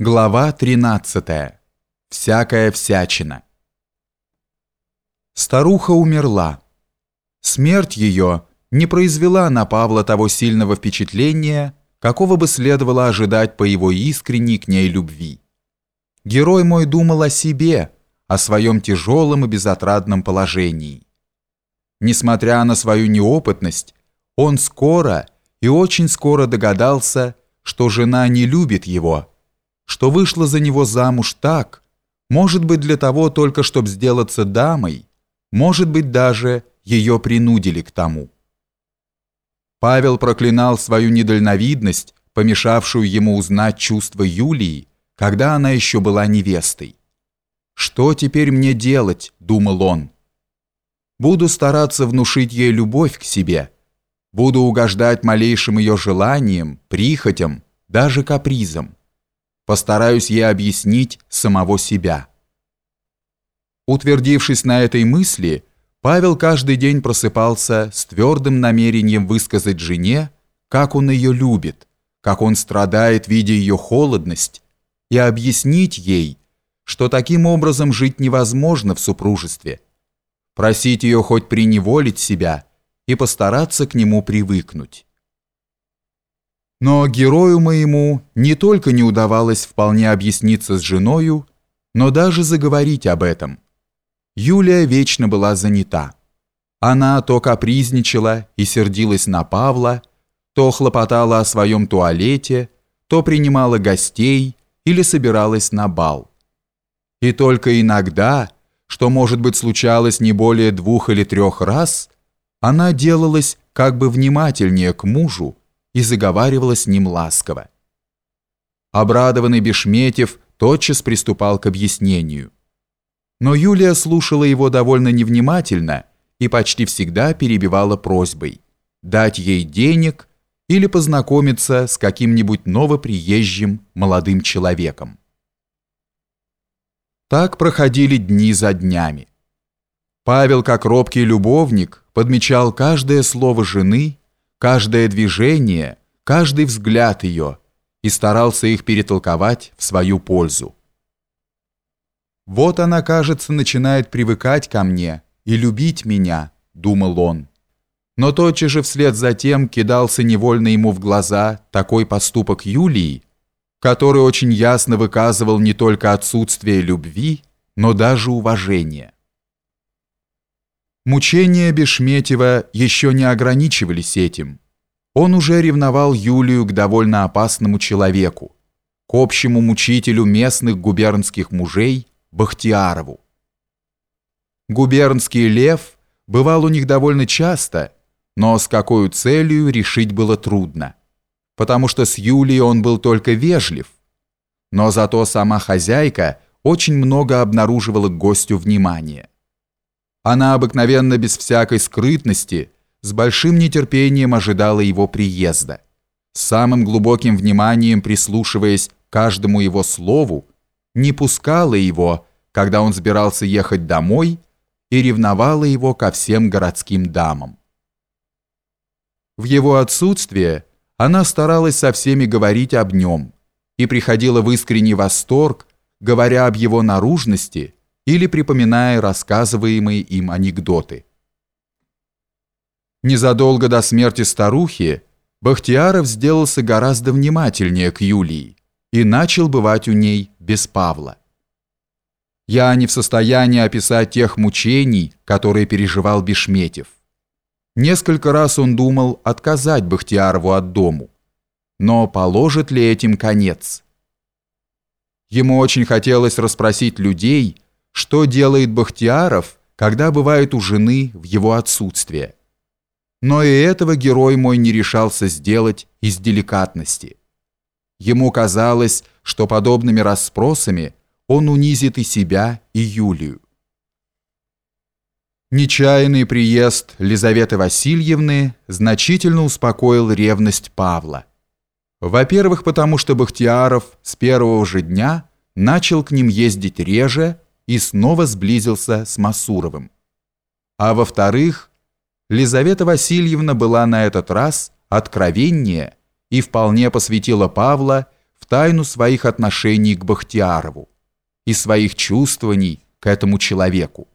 Глава 13. Всякая всячина. Старуха умерла. Смерть ее не произвела на Павла того сильного впечатления, какого бы следовало ожидать по его искренней к ней любви. Герой мой думал о себе, о своем тяжелом и безотрадном положении. Несмотря на свою неопытность, он скоро и очень скоро догадался, что жена не любит его, что вышла за него замуж так, может быть для того только, чтобы сделаться дамой, может быть даже ее принудили к тому. Павел проклинал свою недальновидность, помешавшую ему узнать чувства Юлии, когда она еще была невестой. «Что теперь мне делать?» – думал он. «Буду стараться внушить ей любовь к себе, буду угождать малейшим ее желаниям, прихотям, даже капризам постараюсь я объяснить самого себя. Утвердившись на этой мысли, Павел каждый день просыпался с твердым намерением высказать жене, как он ее любит, как он страдает, видя ее холодность, и объяснить ей, что таким образом жить невозможно в супружестве, просить ее хоть приневолить себя и постараться к нему привыкнуть. Но герою моему не только не удавалось вполне объясниться с женою, но даже заговорить об этом. Юлия вечно была занята. Она то капризничала и сердилась на Павла, то хлопотала о своем туалете, то принимала гостей или собиралась на бал. И только иногда, что, может быть, случалось не более двух или трех раз, она делалась как бы внимательнее к мужу, и заговаривала с ним ласково. Обрадованный Бешметьев тотчас приступал к объяснению. Но Юлия слушала его довольно невнимательно и почти всегда перебивала просьбой дать ей денег или познакомиться с каким-нибудь новоприезжим молодым человеком. Так проходили дни за днями. Павел, как робкий любовник, подмечал каждое слово жены каждое движение, каждый взгляд ее и старался их перетолковать в свою пользу. «Вот она, кажется, начинает привыкать ко мне и любить меня», — думал он. Но тотчас же вслед за тем кидался невольно ему в глаза такой поступок Юлии, который очень ясно выказывал не только отсутствие любви, но даже уважения. Мучения Бешметьева еще не ограничивались этим. Он уже ревновал Юлию к довольно опасному человеку, к общему мучителю местных губернских мужей Бахтиарову. Губернский лев бывал у них довольно часто, но с какой целью решить было трудно, потому что с Юлией он был только вежлив, но зато сама хозяйка очень много обнаруживала к гостю внимания. Она обыкновенно без всякой скрытности, с большим нетерпением ожидала его приезда, самым глубоким вниманием прислушиваясь к каждому его слову, не пускала его, когда он собирался ехать домой, и ревновала его ко всем городским дамам. В его отсутствие она старалась со всеми говорить об нем и приходила в искренний восторг, говоря об его наружности – или припоминая рассказываемые им анекдоты. Незадолго до смерти старухи Бахтияров сделался гораздо внимательнее к Юлии и начал бывать у ней без Павла. Я не в состоянии описать тех мучений, которые переживал Бешметьев. Несколько раз он думал отказать Бахтиярову от дому. Но положит ли этим конец? Ему очень хотелось расспросить людей, что делает Бахтияров, когда бывает у жены в его отсутствие. Но и этого герой мой не решался сделать из деликатности. Ему казалось, что подобными расспросами он унизит и себя, и Юлию. Нечаянный приезд Лизаветы Васильевны значительно успокоил ревность Павла. Во-первых, потому что Бахтияров с первого же дня начал к ним ездить реже, и снова сблизился с Масуровым. А во-вторых, Лизавета Васильевна была на этот раз откровеннее и вполне посвятила Павла в тайну своих отношений к Бахтиярову и своих чувствований к этому человеку.